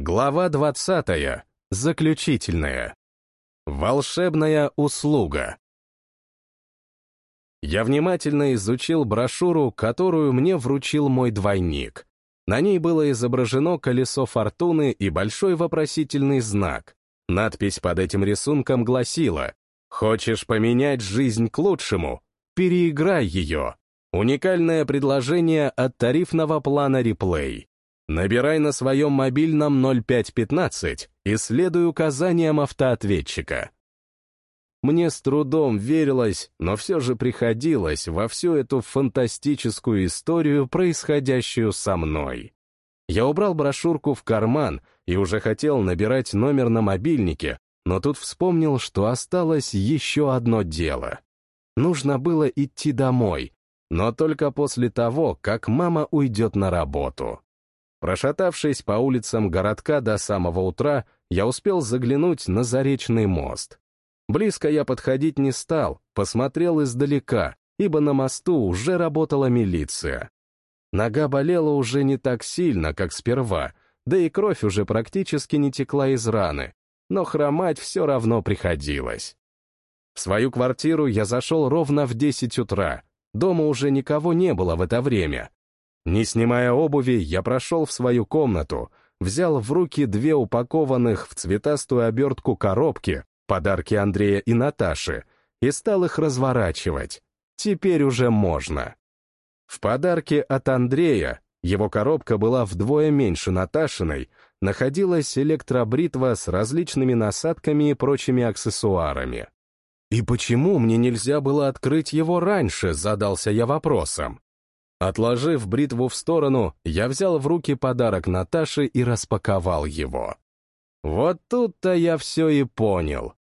Глава 20. Заключительная. Волшебная услуга. Я внимательно изучил брошюру, которую мне вручил мой двойник. На ней было изображено колесо фортуны и большой вопросительный знак. Надпись под этим рисунком гласила «Хочешь поменять жизнь к лучшему? Переиграй ее». Уникальное предложение от тарифного плана реплей. Набирай на своем мобильном 0515 и следуй указаниям автоответчика. Мне с трудом верилось, но все же приходилось во всю эту фантастическую историю, происходящую со мной. Я убрал брошюрку в карман и уже хотел набирать номер на мобильнике, но тут вспомнил, что осталось еще одно дело. Нужно было идти домой, но только после того, как мама уйдет на работу. Прошатавшись по улицам городка до самого утра, я успел заглянуть на Заречный мост. Близко я подходить не стал, посмотрел издалека, ибо на мосту уже работала милиция. Нога болела уже не так сильно, как сперва, да и кровь уже практически не текла из раны, но хромать все равно приходилось. В свою квартиру я зашел ровно в 10 утра, дома уже никого не было в это время, не снимая обуви, я прошел в свою комнату, взял в руки две упакованных в цветастую обертку коробки, подарки Андрея и Наташи, и стал их разворачивать. Теперь уже можно. В подарке от Андрея, его коробка была вдвое меньше Наташиной, находилась электробритва с различными насадками и прочими аксессуарами. И почему мне нельзя было открыть его раньше, задался я вопросом. Отложив бритву в сторону, я взял в руки подарок Наташи и распаковал его. Вот тут-то я все и понял.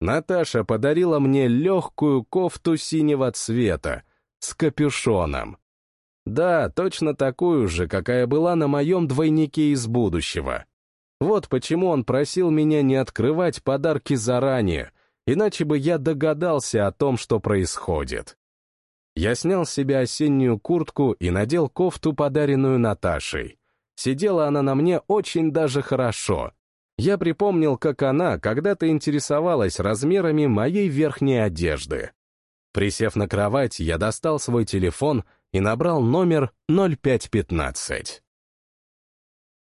Наташа подарила мне легкую кофту синего цвета с капюшоном. Да, точно такую же, какая была на моем двойнике из будущего. Вот почему он просил меня не открывать подарки заранее, иначе бы я догадался о том, что происходит. Я снял с себя осеннюю куртку и надел кофту, подаренную Наташей. Сидела она на мне очень даже хорошо. Я припомнил, как она когда-то интересовалась размерами моей верхней одежды. Присев на кровать, я достал свой телефон и набрал номер 0515.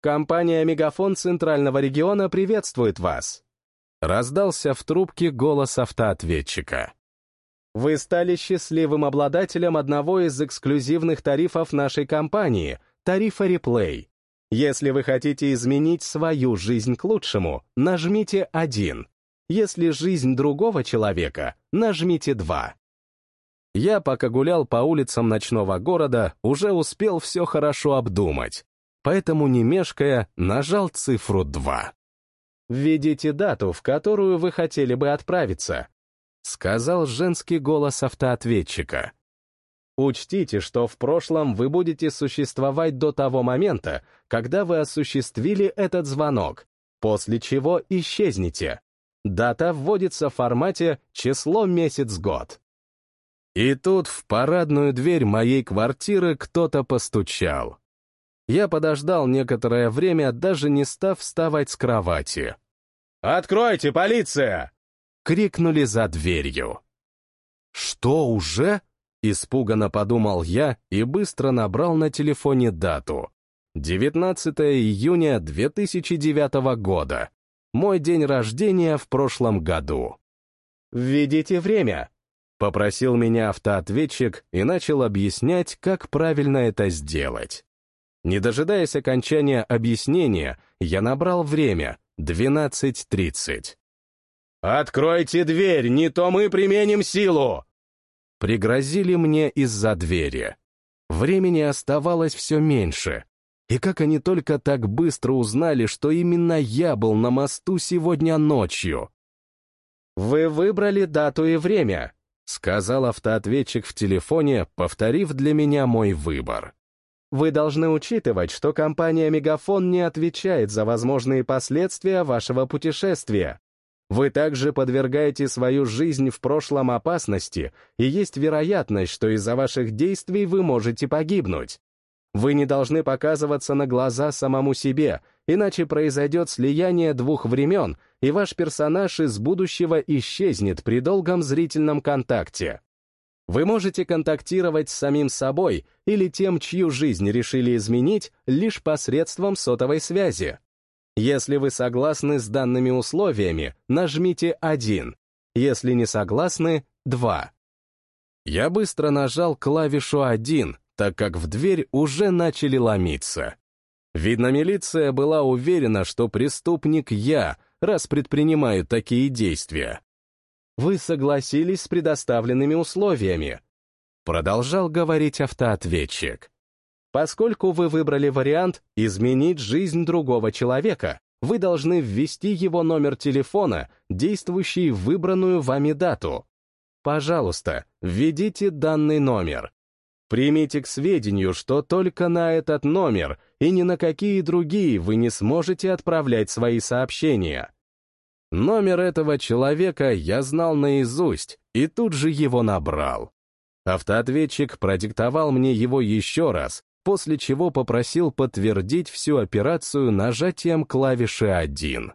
Компания «Мегафон» Центрального региона приветствует вас. Раздался в трубке голос автоответчика. Вы стали счастливым обладателем одного из эксклюзивных тарифов нашей компании — тарифа Replay. Если вы хотите изменить свою жизнь к лучшему, нажмите один. Если жизнь другого человека, нажмите два. Я, пока гулял по улицам ночного города, уже успел все хорошо обдумать, поэтому, не мешкая, нажал цифру 2. Введите дату, в которую вы хотели бы отправиться. — сказал женский голос автоответчика. Учтите, что в прошлом вы будете существовать до того момента, когда вы осуществили этот звонок, после чего исчезнете. Дата вводится в формате число месяц-год. И тут в парадную дверь моей квартиры кто-то постучал. Я подождал некоторое время, даже не став вставать с кровати. «Откройте, полиция!» Крикнули за дверью. «Что уже?» — испуганно подумал я и быстро набрал на телефоне дату. 19 июня 2009 года. Мой день рождения в прошлом году. «Введите время», — попросил меня автоответчик и начал объяснять, как правильно это сделать. Не дожидаясь окончания объяснения, я набрал время — 12.30. «Откройте дверь, не то мы применим силу!» Пригрозили мне из-за двери. Времени оставалось все меньше. И как они только так быстро узнали, что именно я был на мосту сегодня ночью? «Вы выбрали дату и время», — сказал автоответчик в телефоне, повторив для меня мой выбор. Вы должны учитывать, что компания «Мегафон» не отвечает за возможные последствия вашего путешествия. Вы также подвергаете свою жизнь в прошлом опасности, и есть вероятность, что из-за ваших действий вы можете погибнуть. Вы не должны показываться на глаза самому себе, иначе произойдет слияние двух времен, и ваш персонаж из будущего исчезнет при долгом зрительном контакте. Вы можете контактировать с самим собой или тем, чью жизнь решили изменить, лишь посредством сотовой связи. Если вы согласны с данными условиями, нажмите 1. Если не согласны, 2. Я быстро нажал клавишу 1, так как в дверь уже начали ломиться. Видно, милиция была уверена, что преступник я, раз предпринимаю такие действия. Вы согласились с предоставленными условиями. Продолжал говорить автоответчик. Поскольку вы выбрали вариант «изменить жизнь другого человека», вы должны ввести его номер телефона, действующий в выбранную вами дату. Пожалуйста, введите данный номер. Примите к сведению, что только на этот номер и ни на какие другие вы не сможете отправлять свои сообщения. Номер этого человека я знал наизусть и тут же его набрал. Автоответчик продиктовал мне его еще раз, после чего попросил подтвердить всю операцию нажатием клавиши 1.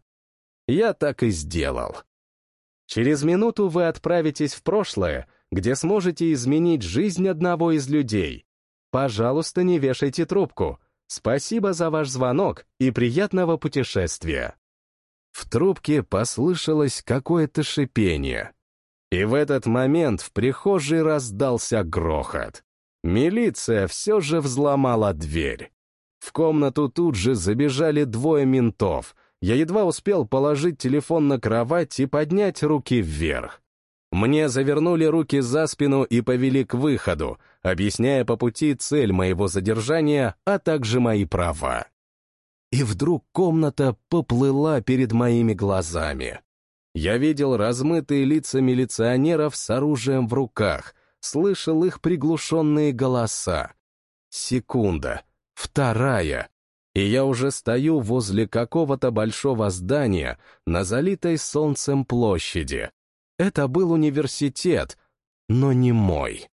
Я так и сделал. Через минуту вы отправитесь в прошлое, где сможете изменить жизнь одного из людей. Пожалуйста, не вешайте трубку. Спасибо за ваш звонок и приятного путешествия. В трубке послышалось какое-то шипение. И в этот момент в прихожей раздался грохот. Милиция все же взломала дверь. В комнату тут же забежали двое ментов. Я едва успел положить телефон на кровать и поднять руки вверх. Мне завернули руки за спину и повели к выходу, объясняя по пути цель моего задержания, а также мои права. И вдруг комната поплыла перед моими глазами. Я видел размытые лица милиционеров с оружием в руках, слышал их приглушенные голоса. Секунда, вторая, и я уже стою возле какого-то большого здания на залитой солнцем площади, это был университет, но не мой.